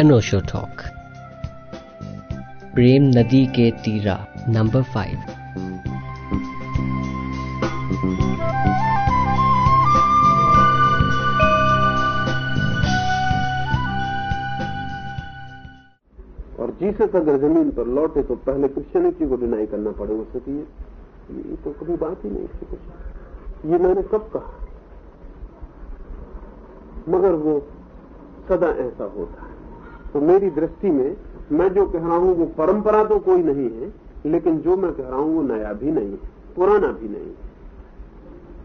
अनोशो talk प्रेम नदी के तीरा नंबर फाइव और जीसस अगर ज़मीन पर लौटे तो पहले क्रिश्चियनिटी को डिनाई करना पड़े उसे कि ये तो कभी बात ही नहीं थी कुछ। ये मैंने कब कहा? मगर वो सदा ऐसा होता है। तो मेरी दृष्टि में मैं जो कह रहा हूँ वो परंपरा तो कोई नहीं है लेकिन जो मैं कह रहा हूँ वो नया भी नहीं है पुराना भी नहीं है।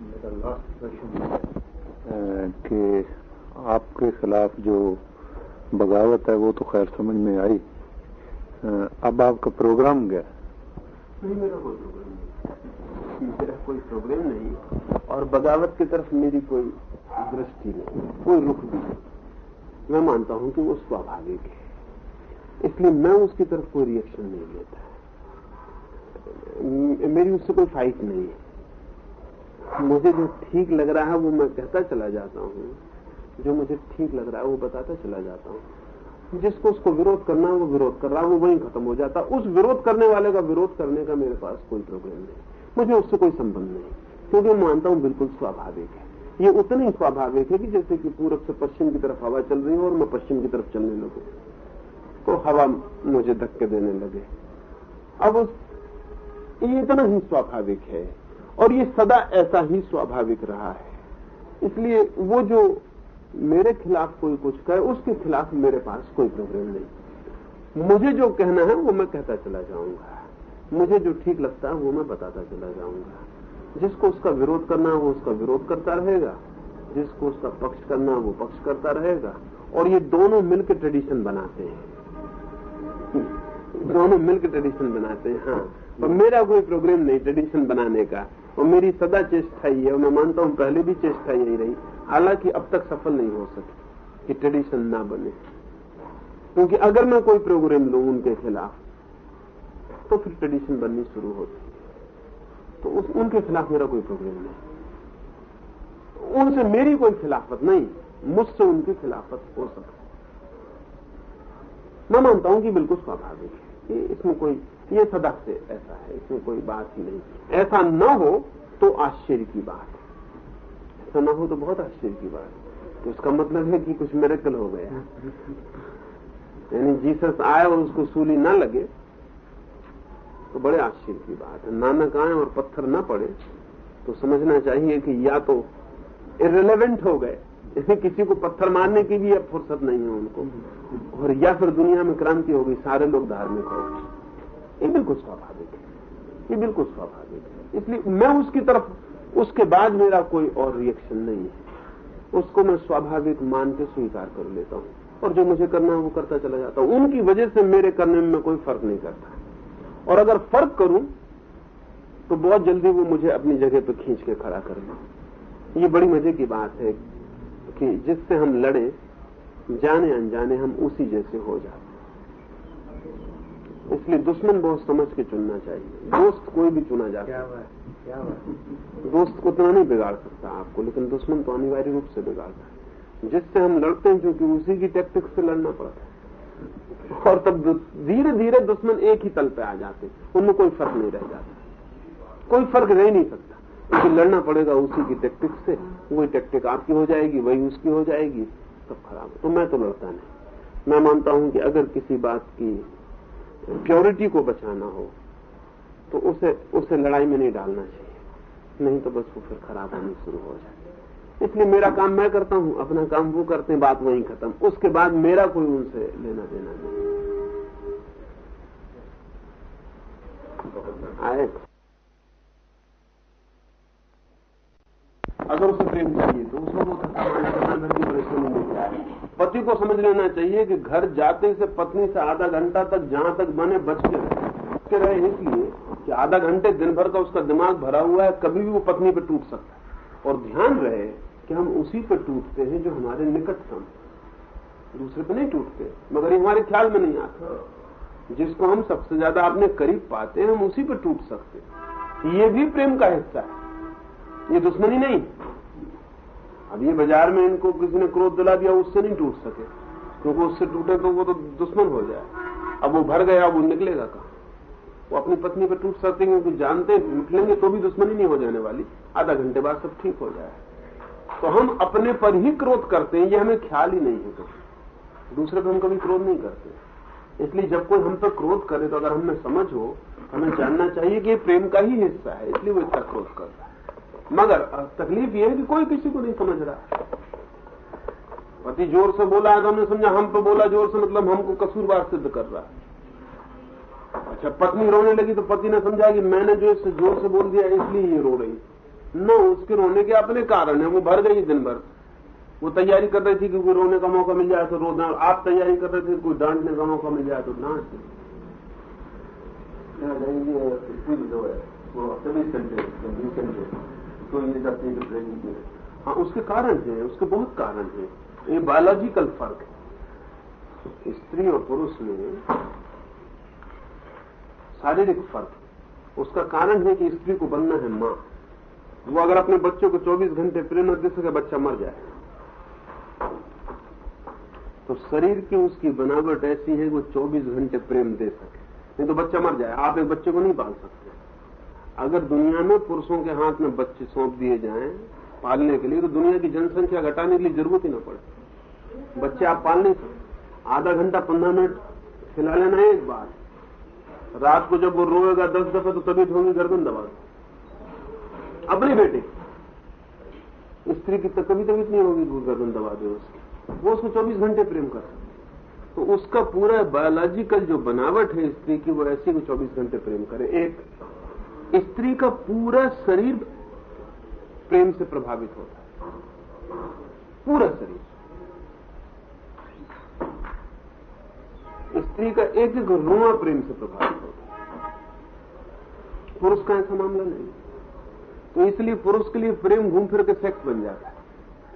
मेरा लास्ट क्वेश्चन कि आपके खिलाफ जो बगावत है वो तो खैर समझ में आई। अब आपका प्रोग्राम गया नहीं मेरा कोई प्रोग्राम नहीं मेरा कोई प्रोग्राम नहीं और बगावत की तरफ़ मेरी कोई दृष्टि नहीं कोई रुख भी नहीं मैं मानता हूँ कि वो स्वाभाविक है। इसलिए मैं उसकी तरफ़ कोई रिएक्शन नहीं लेता। मेरी उससे कोई फाइट नहीं है। मुझे जो ठीक लग रहा है, वो मैं कहता चला जाता हूँ। जो मुझे ठीक लग रहा है, वो बताता चला जाता हूँ। जिसको उसको विरोध करना है, वो विरोध कर रहा है, वो वहीं खत्म हो जाता। उस विरोध करने वाले का विरोध करने का मेरे पास कोई प्रॉब्लम नहीं। मुझे उससे कोई संबंध नहीं। क्योंकि मानता हूँ बिल्कुल स्वाभाविक है। ये उतना ही स्वाभाविक है कि जैसे कि पूरब से पश्चिम की तरफ़ हवा चल रही हो और मैं पश्चिम की तरफ़ चलने लगू तो हवा मुझे धक्के देने लगे। अब उस, ये इतना ही स्वाभाविक है और ये सदा ऐसा ही स्वाभाविक रहा है। इसलिए वो जो मेरे खिलाफ कोई कुछ कहे उसके खिलाफ मेरे पास कोई प्रॉब्लम नहीं। मुझे जो कहना है, वो मैं कहता चला जाऊँगा। मुझे जो ठीक लगता है, वो मैं बताता चला जाऊँगा। जिसको उसका विरोध करना है वो उसका विरोध करता रहेगा। जिसको उसका पक्ष करना है वो पक्ष करता रहेगा। और ये दोनों मिलकर ट्रेडिशन बनाते हैं। दोनों मिलकर ट्रेडिशन बनाते हैं हाँ। और मेरा कोई प्रोग्राम नहीं ट्रेडिशन बनाने का। और मेरी सदा चेष्टा ही है और मैं मानता हूँ पहले भी चेष्टा यही रही। हालाँकि अब तक सफल नहीं हो सकी कि ट्रेडिशन ना बने। क्योंकि अगर मैं कोई प्रोग्राम लू उनके खिलाफ तो फिर ट्रेडिशन बननी शुरू होती तो उस, उनके खिलाफ मेरा कोई प्रोग्राम नहीं। उनसे मेरी कोई खिलाफत नहीं, मुझसे उनकी खिलाफत हो सकती मैं मानता हूँ कि बिल्कुल स्वाभाविक है इसमें कोई, ये सदा से ऐसा है, इसमें कोई बात ही नहीं। ऐसा न हो तो आश्चर्य की बात है। ऐसा न हो तो बहुत आश्चर्य की बात है। तो इसका मतलब है कि कुछ मेरेकल हो गया। यानी जीसस आए और उसको सूली न लगे तो बड़े आश्चर्य की बात है। नानक आए और पत्थर न पड़े तो समझना चाहिए कि या तो इरेलीवेंट हो गए इसे किसी को पत्थर मारने की भी अब फुर्सत नहीं है उनको, और या फिर दुनिया में क्रांति हो गई, सारे लोग धार्मिक हो गए। ये बिल्कुल स्वाभाविक है। ये बिल्कुल स्वाभाविक है। इसलिए मैं उसकी तरफ़, उसके बाद मेरा कोई और रिएक्शन नहीं है। उसको मैं स्वाभाविक मान के स्वीकार कर लेता हूँ। और जो मुझे करना है, वो करता चला जाता हूँ। उनकी वजह से मेरे करने में कोई फ़र्क नहीं करता। और अगर फ़र्क करूँ तो बहुत जल्दी वो मुझे अपनी जगह पर खींच के खड़ा कर ये बड़ी मज़े की बात है कि जिससे हम लड़े जाने अनजाने हम उसी जैसे हो जाते हैं। इसलिए दुश्मन बहुत समझ के चुनना चाहिए। दोस्त कोई भी चुना जा सकता है दोस्त को उतना नहीं बिगाड़ सकता आपको लेकिन दुश्मन तो अनिवार्य रूप से बिगाड़ता है। जिससे हम लड़ते हैं क्योंकि उसी की टैक्टिक्स से लड़ना पड़ता है। और तब धीरे धीरे दुश्मन एक ही तल पे आ जाते उनमें कोई फ़र्क नहीं रह जाता। कोई फ़र्क रह नहीं सकता। क्योंकि लड़ना पड़ेगा उसी की टेक्टिक से। वही टेक्टिक आपकी हो जाएगी, वही उसकी हो जाएगी। सब खराब तो मैं तो लड़ता नहीं। मैं मानता हूँ कि अगर किसी बात की प्योरिटी को बचाना हो तो उसे उसे लड़ाई में नहीं डालना चाहिए। नहीं तो बस वो फिर खराब होनी शुरू हो जाए। इसलिए मेरा काम मैं करता हूँ, अपना काम वो करते हैं, बात वहीं खत्म। उसके बाद मेरा कोई उनसे लेना देना नहीं। आए। अगर उसे प्रेम चाहिए तो उसको वो की परेशानी नहीं जाए पति को समझ लेना चाहिए कि घर जाते से पत्नी से आधा घंटा तक जहाँ तक बने बच के रहे। रहे इसलिए कि आधा घंटे दिन भर का उसका दिमाग भरा हुआ है, कभी भी वो पत्नी पे टूट सकता है। और ध्यान रहे कि हम उसी पर टूटते हैं जो हमारे निकटतम दूसरे पर नहीं टूटते, मगर ये हमारे ख्याल में नहीं आता। जिसको हम सबसे ज़्यादा अपने करीब पाते हैं, हम उसी पर टूट सकते हैं। ये भी प्रेम का हिस्सा है। ये दुश्मनी नहीं। अब ये बाज़ार में इनको किसी ने क्रोध दिला दिया उससे नहीं टूट सके। क्योंकि उससे टूटे तो वो तो दुश्मन हो जाए। अब वो भर गया, अब वो निकलेगा कहा? वो अपनी पत्नी पर टूट सकते हैं, क्योंकि जानते हैं, निकलेंगे तो भी दुश्मनी नहीं हो जाने वाली। आधा घंटे बाद सब ठीक हो जाए। तो हम अपने पर ही क्रोध करते हैं, ये हमें ख्याल ही नहीं है कभी। दूसरे पर हम कभी क्रोध नहीं करते। इसलिए जब कोई हम पर क्रोध करे तो अगर हमें समझ हो, हमें जानना चाहिए कि प्रेम का ही हिस्सा है, इसलिए वो इतना क्रोध कर रहा है। मगर तकलीफ़ ये है कि कोई किसी को नहीं समझ रहा। पति ज़ोर से बोला है तो हमने समझा, हम पे बोला ज़ोर से मतलब हमको कसूरवार सिद्ध कर रहा है। अच्छा पत्नी रोने लगी तो पति ने समझा कि मैंने जो इससे ज़ोर से बोल दिया, इसलिए ये रो रही। न उसके रोने के अपने कारण है वो भर गई दिन भर वो तैयारी कर रही थी कि कोई रोने का मौका मिल जाए तो रो रोना आप तैयारी कर रहे थे कोई डांटने का मौका मिल जाए तो डांट हाँ उसके कारण है उसके बहुत कारण है। ये बायोलॉजिकल फ़र्क है। स्त्री और पुरुष में शारीरिक फ़र्क उसका कारण है कि स्त्री को बनना है माँ। वो अगर अपने बच्चों को 24 घंटे प्रेम न दे सके बच्चा मर जाए तो शरीर की उसकी बनावट ऐसी है वो 24 घंटे प्रेम दे सके। नहीं तो बच्चा मर जाए। आप एक बच्चे को नहीं पाल सकते। अगर दुनिया में पुरुषों के हाथ में बच्चे सौंप दिए जाएँ पालने के लिए तो दुनिया की जनसंख्या घटाने के लिए ज़रूरत ही ना पड़े। बच्चे आप पाल नहीं सकते। आधा घंटा पंद्रह मिनट खिला लेना एक बार। रात को जब वो रोएगा दस दफे तो तभी होगी गर्दन दबा अपने बेटे। स्त्री की तो कभी तभी नहीं होगी गर्दन दबा दे उसकी। वो उसको 24 घंटे प्रेम कर तो उसका पूरा बायोलॉजिकल जो बनावट है स्त्री की, वो ऐसी को 24 घंटे प्रेम करे। एक, स्त्री का पूरा शरीर प्रेम से प्रभावित होता है। पूरा शरीर। स्त्री का एक एक रुआ प्रेम से प्रभावित होता है। पुरुष का ऐसा मामला नहीं। तो इसलिए पुरुष के लिए प्रेम घूम फिर के सेक्स बन जाता है,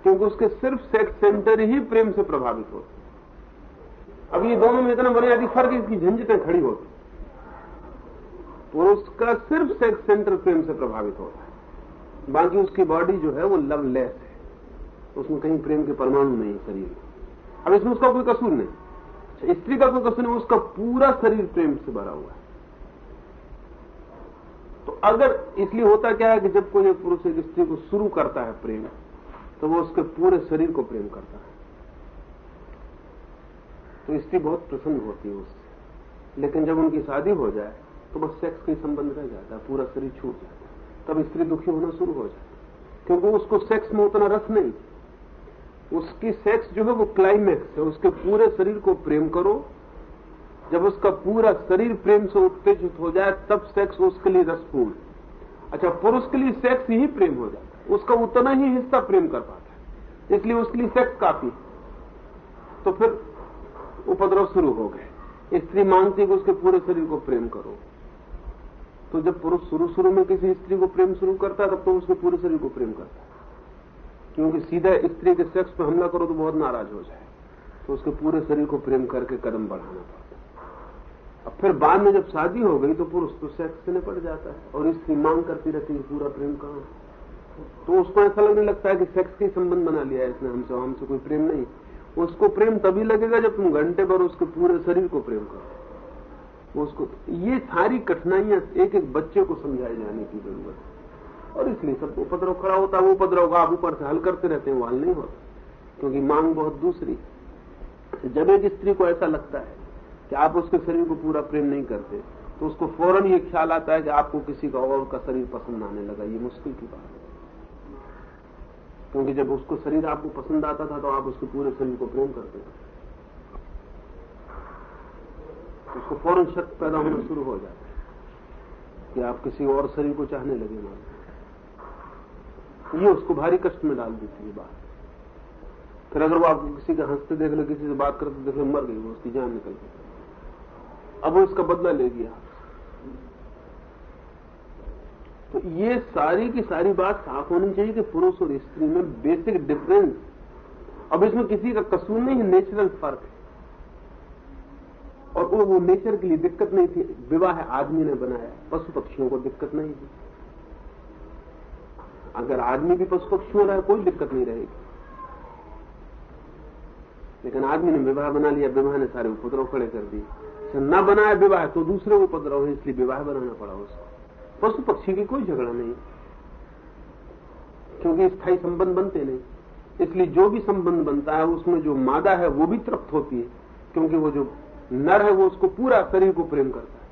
क्योंकि उसके सिर्फ़ सेक्स सेंटर ही प्रेम से प्रभावित होते अब ये दोनों में इतना बुनियादी फ़र्क इसकी झंझटें खड़ी होती पुरुष का सिर्फ़ सेक्स सेंटर प्रेम से प्रभावित होता है। बाकी उसकी बॉडी जो है वो लवलेस है। उसमें कहीं प्रेम के परमाणु नहीं शरीर अब इसमें उसका कोई कसूर नहीं। अच्छा स्त्री का कोई कसूर नहीं, उसका पूरा शरीर प्रेम से भरा हुआ है। तो अगर इसलिए होता क्या है कि जब कोई पुरुष एक स्त्री को शुरू करता है प्रेम तो वो उसके पूरे शरीर को प्रेम करता है। तो स्त्री बहुत प्रसन्न होती है उससे। लेकिन जब उनकी शादी हो जाए तो बस सेक्स का संबंध रह जाता है, पूरा शरीर छूट जाता है। तब स्त्री दुखी होना शुरू हो जाती है। क्योंकि उसको सेक्स में उतना रस नहीं। उसकी सेक्स जो है वो क्लाइमैक्स है। उसके पूरे शरीर को प्रेम करो जब उसका पूरा शरीर प्रेम से उत्तेजित हो जाए, तब सेक्स उसके लिए रसपूर्ण अच्छा पुरुष के लिए सेक्स ही प्रेम हो जाता है। उसका उतना ही हिस्सा प्रेम कर पाता है। इसलिए उसके लिए सेक्स काफ़ी तो फिर उपद्रव शुरू हो गए। स्त्री मांगती कि उसके पूरे शरीर को प्रेम करो। तो जब पुरुष शुरू शुरू में किसी स्त्री को प्रेम शुरू करता है, तब तो उसके पूरे शरीर को प्रेम करता है। क्योंकि सीधा स्त्री के सेक्स पर हमला करो तो बहुत नाराज़ हो जाए। तो उसके पूरे शरीर को प्रेम करके कदम बढ़ाना पड़ता अब फिर बाद में जब शादी हो गई तो पुरुष तो सेक्स से निपट जाता है। और इसकी मांग करती रहती है पूरा प्रेम कहाँ तो उसको ऐसा लगने लगता है कि सेक्स के संबंध बना लिया है इसने हमसे हमसे कोई प्रेम नहीं। उसको प्रेम तभी लगेगा जब तुम घंटे भर उसके पूरे शरीर को प्रेम करो। उसको, ये सारी कठिनाइयाँ एक एक बच्चे को समझाए जाने की ज़रूरत है। और इसलिए सब उपद्रव खड़ा होता है, वो उपद्रव का आप ऊपर से हल करते रहते हैं, वो हल नहीं होता। क्योंकि मांग बहुत दूसरी जब एक स्त्री को ऐसा लगता है कि आप उसके शरीर को पूरा प्रेम नहीं करते तो उसको फ़ौरन ये ख्याल आता है कि आपको किसी का और का शरीर पसंद आने लगा, ये मुश्किल की बात है। क्योंकि जब उसको शरीर आपको पसंद आता था तो आप उसके पूरे शरीर को प्रेम करते थे। उसको फ़ौरन शक पैदा होना शुरू हो जाता है कि आप किसी और शरीर को चाहने लगे मानो। ये उसको भारी कष्ट में डाल देती है बात। फिर अगर वो आपको किसी के हँसते देख ले किसी से बात करते देख ले मर गई, वो उसकी जान निकल गई। अब वो इसका बदला ले गया तो ये सारी की सारी बात साफ़ होनी चाहिए कि पुरुष और स्त्री में बेसिक डिफरेंस अब इसमें किसी का कसूर नहीं नेचुरल फ़र्क है। और वो, वो नेचर के लिए दिक्कत नहीं थी। विवाह आदमी ने बनाया पशु पक्षियों को दिक्कत नहीं थी। अगर आदमी भी पशु पक्षी हो रहा है कोई दिक्कत नहीं रहेगी। लेकिन आदमी ने विवाह बना लिया विवाह ने सारे उपद्रव खड़े कर दिए। न बनाया विवाह तो दूसरे उपद्रव है, इसलिए विवाह बनाना पड़ा उसको। पशु पक्षी की कोई झगड़ा नहीं। क्योंकि स्थायी संबंध बनते नहीं। इसलिए जो भी संबंध बनता है, उसमें जो मादा है, वो भी तृप्त होती है। क्योंकि वो जो नर है, वो उसको पूरा शरीर को प्रेम करता है।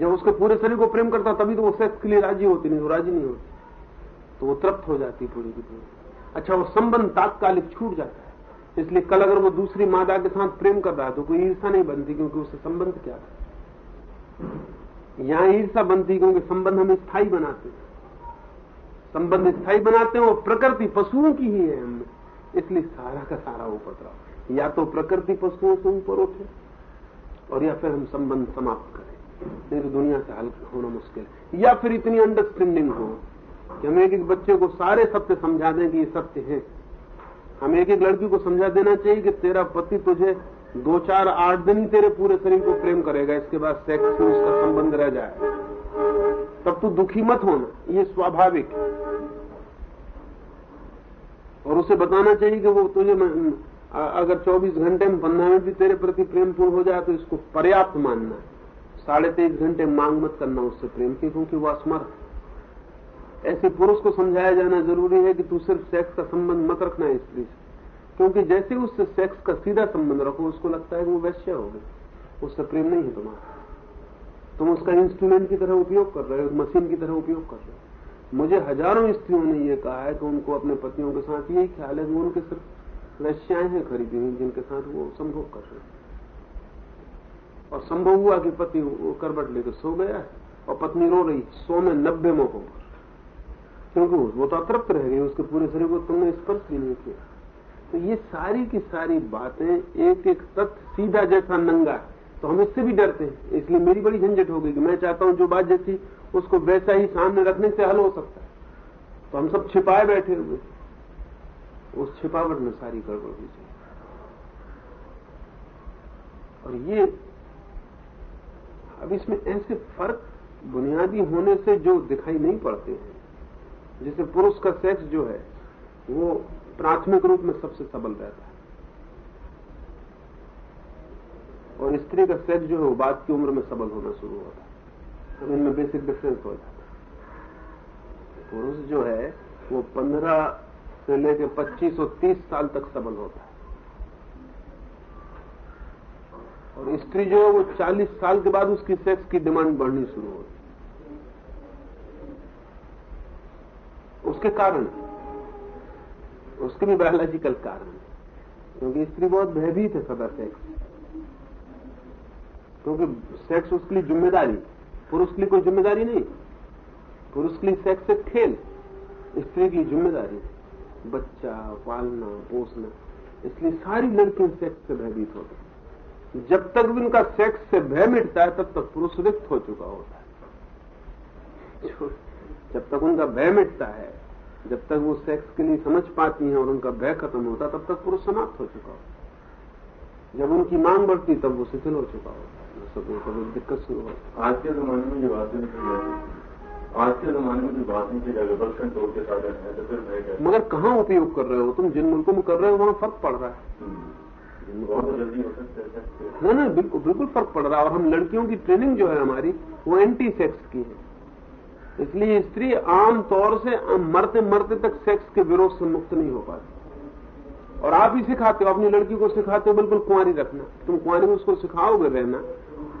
जब उसके पूरे शरीर को प्रेम करता तभी तो वो सेक्स के लिए राज़ी होती, नहीं तो राज़ी नहीं होती। तो वो तृप्त हो जाती पूरी की पूरी। अच्छा वो संबंध तात्कालिक छूट जाता है। इसलिए कल अगर वो दूसरी मादा के साथ प्रेम कर रहा है तो कोई ईर्षा नहीं बनती क्योंकि उससे संबंध क्या था यहाँ ईर्षा बनती क्योंकि संबंध हम स्थायी बनाते हैं। संबंध स्थायी बनाते हैं, वो प्रकृति पशुओं की ही है हमें इसलिए सारा का सारा उपद्रव। या तो प्रकृति पशुओं से ऊपर उठे और या फिर हम संबंध समाप्त करें। नहीं तो दुनिया से हल होना मुश्किल है। या फिर इतनी अंडरस्टैंडिंग हो कि हम एक बच्चे को सारे सत्य समझा दें कि ये सत्य है। हम एक एक लड़की को समझा देना चाहिए कि तेरा पति तुझे दो, चार, आठ दिन ही तेरे पूरे शरीर को प्रेम करेगा। इसके बाद सेक्स से उसका संबंध रह जाए। तब तू दुखी मत होना। ये स्वाभाविक है। और उसे बताना चाहिए कि वो तुझे अगर 24 घंटे में पंद्रह मिनट भी तेरे प्रति प्रेम पूर्ण हो जाए तो इसको पर्याप्त मानना है। साढ़े तेईस घंटे मांग मत करना उससे प्रेम की, क्योंकि वो असमर्थ ऐसे पुरुष को समझाया जाना ज़रूरी है कि तू सिर्फ़ सेक्स का संबंध मत रखना है स्त्री से। क्योंकि जैसे उससे सेक्स का सीधा संबंध रखो, उसको लगता है कि वो वैश्य हो गई उससे प्रेम नहीं है तुम्हारा। तुम उसका इंस्ट्रूमेंट की तरह उपयोग कर रहे हो मशीन की तरह उपयोग कर रहे हो। मुझे हज़ारों स्त्रियों ने यह कहा है कि उनको अपने पतियों के साथ यही ख्याल है कि उनके सिर्फ़ वैश्याएँ हैं खरीदी हुई, जिनके साथ वो संभोग कर रहे हैं। और संभव हुआ कि पति करबट लेकर सो गया और पत्नी रो रही, सो में नब्बे मौकों पर। क्योंकि वो? तो अतृप्त रह गई, उसके पूरे शरीर को तुमने स्पर्श भी नहीं किया। तो ये सारी की सारी बातें एक एक तथ्य सीधा जैसा नंगा है। तो हम इससे भी डरते हैं। इसलिए मेरी बड़ी झंझट हो गई कि मैं चाहता हूँ जो बात जैसी, उसको वैसा ही सामने रखने से हल हो सकता है। तो हम सब छिपाए बैठे हुए उस छिपावट में सारी गड़बड़ हुई जाए और ये, अब इसमें ऐसे फ़र्क बुनियादी होने से जो दिखाई नहीं पड़ते हैं जैसे पुरुष का सेक्स जो है, वो प्राथमिक रूप में सबसे सबल रहता है। और स्त्री का सेक्स जो है, वो बाद की उम्र में सबल होना शुरू होता है। अब इनमें बेसिक डिफरेंस हो जाता है। पुरुष जो है, वो पंद्रह से लेकर पच्चीस और तीस साल तक सबल होता है। और स्त्री जो है, वो चालीस साल के बाद उसकी सेक्स की डिमांड बढ़नी शुरू होती उसके कारण। उसके भी बायोलॉजिकल कारण। क्योंकि स्त्री बहुत भयभीत है सदा सेक्स क्योंकि सेक्स उसके लिए ज़िम्मेदारी। पुरुष के लिए कोई ज़िम्मेदारी नहीं। पुरुष के लिए सेक्स एक खेल। स्त्री की ज़िम्मेदारी। बच्चा, पालना, पोसना। इसलिए सारी लड़कियाँ सेक्स से भयभीत होती जब तक भी उनका सेक्स से भय मिटता है, तब तक पुरुष रिक्त हो चुका होता है। जब तक उनका भय मिटता है जब तक वो सेक्स के लिए समझ पाती हैं और उनका भय खत्म होता तब तक पुरुष समाप्त हो चुका होता जब उनकी मांग बढ़ती तब वो शिथिल हो चुका होता सको कभी दिक्कत शुरू हो आज के जमाने में जो बातें निकल जाती आज के जमाने में जो बातें की जाए के साधन है तो फिर मैं मगर कहाँ उपयोग कर रहे हो? तुम जिन मुल्कों में कर रहे हो वहाँ फ़र्क पड़ रहा है। बहुत जल्दी हो सकते हैं ना ना बिल्कुल बिल्कुल फ़र्क पड़ रहा है। और हम लड़कियों की ट्रेनिंग जो है हमारी वो एंटी सेक्स की है। इसलिए स्त्री आम तौर से मरते मरते तक सेक्स के विरोध से मुक्त नहीं हो पाती। और आप ही सिखाते हो, अपनी लड़की को सिखाते हो, बिल्कुल कुंवारी रखना। तुम कुंवारी में उसको सिखाओगे रहना,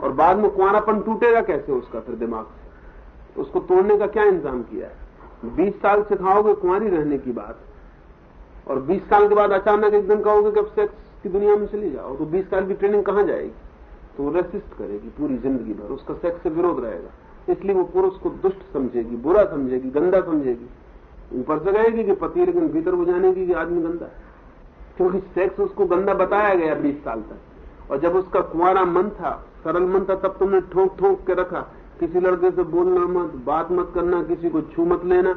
और बाद में कुआरापन टूटेगा कैसे उसका फिर दिमाग से? उसको तोड़ने का क्या इंतज़ाम किया है? बीस साल सिखाओगे कुंवारी रहने की बात, और बीस साल के बाद अचानक एक दिन कहोगे कि अब सेक्स की दुनिया में चली जाओ तो बीस साल की ट्रेनिंग कहाँ जाएगी? तो रेसिस्ट करेगी पूरी ज़िंदगी भर, उसका सेक्स से विरोध रहेगा। इसलिए वो पुरुष को दुष्ट समझेगी, बुरा समझेगी, गंदा समझेगी। ऊपर से कहेगी कि पति, लेकिन भीतर वो जानेगी कि आदमी गंदा है। क्योंकि सेक्स उसको गंदा बताया गया बीस साल तक। और जब उसका कुआरा मन था, सरल मन था, तब तुमने ठोक ठोक के रखा। किसी लड़के से बोलना मत, बात मत करना, किसी को छू मत लेना।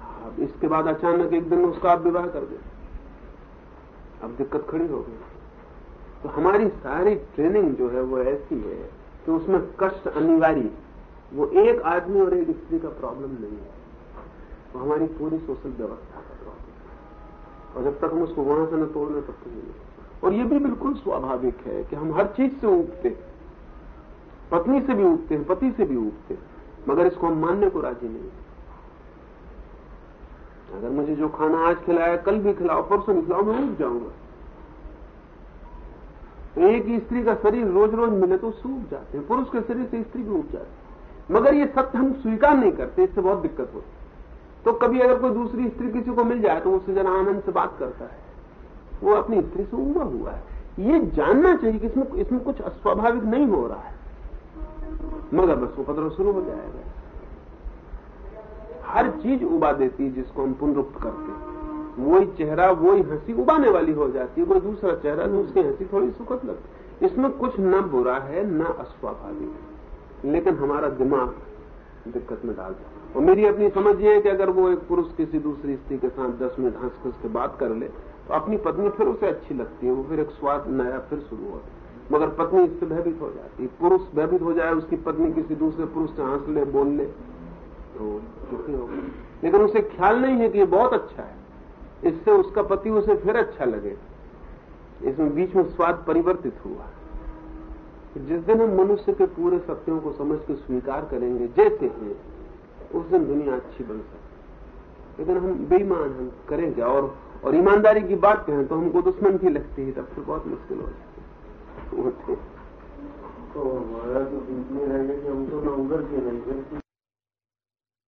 अब इसके बाद अचानक एक दिन उसका आप विवाह कर दे। अब दिक्कत खड़ी हो गई। तो हमारी सारी ट्रेनिंग जो है, वो ऐसी है कि उसमें कष्ट अनिवार्य वो एक आदमी और एक स्त्री का प्रॉब्लम नहीं है। वो हमारी पूरी सोशल व्यवस्था का प्रॉब्लम है। और जब तक हम उसको वहाँ से न तोड़ने तब तक नहीं और ये भी बिल्कुल स्वाभाविक है कि हम हर चीज़ से उगते पत्नी से भी उगते हैं, पति से भी उगते हैं। मगर इसको हम मानने को राज़ी नहीं अगर मुझे जो खाना आज खिलाया, कल भी खिलाओ, परसों भी खिलाओ, मैं उग जाऊँगा। एक स्त्री का शरीर रोज रोज मिले तो सूख जाते हैं। पुरुष के शरीर से स्त्री भी उग जाती है। मगर ये सत्य हम स्वीकार नहीं करते, इससे बहुत दिक्कत होती तो कभी अगर कोई दूसरी स्त्री किसी को मिल जाए तो उससे जरा आनंद से बात करता है। वो अपनी स्त्री से उगा हुआ है। ये जानना चाहिए कि इसमें इसमें कुछ अस्वाभाविक नहीं हो रहा है। मगर बस उपद्रव शुरू हो जाएगा। हर चीज़ उबा देती है जिसको हम पुनरुक्त करते वही चेहरा, वही हँसी उबाने वाली हो जाती है। कोई दूसरा चेहरा, उसकी हँसी थोड़ी सुखद लगती इसमें कुछ न बुरा है, न अस्वाभाविक है। लेकिन हमारा दिमाग दिक्कत में डाल जाता और मेरी अपनी समझ ये है कि अगर वो एक पुरुष किसी दूसरी स्त्री के साथ दस मिनट हंस हंस के बात कर ले तो अपनी पत्नी फिर उसे अच्छी लगती है, वो फिर एक स्वाद नया फिर शुरू होता है। मगर पत्नी इससे भयभीत हो जाती है। पुरुष भयभीत हो जाए, उसकी पत्नी किसी दूसरे पुरुष से हंस ले, बोल ले तो दुखी हो लेकिन उसे ख्याल नहीं है कि ये बहुत अच्छा है। इससे उसका पति उसे फिर अच्छा लगे। इसमें बीच में स्वाद परिवर्तित हुआ। जिस दिन हम मनुष्य के पूरे सत्यों को समझ के स्वीकार करेंगे, जैसे हैं, उस दिन दुनिया अच्छी बन सकती। लेकिन हम बेईमान हम करेंगे और और ईमानदारी की बात कहें तो हमको दुश्मन भी लगती है, तब फिर बहुत मुश्किल हो जाती है। तो हमारा तो इतनी रहेगा कि हम तो ना उधर के नहीं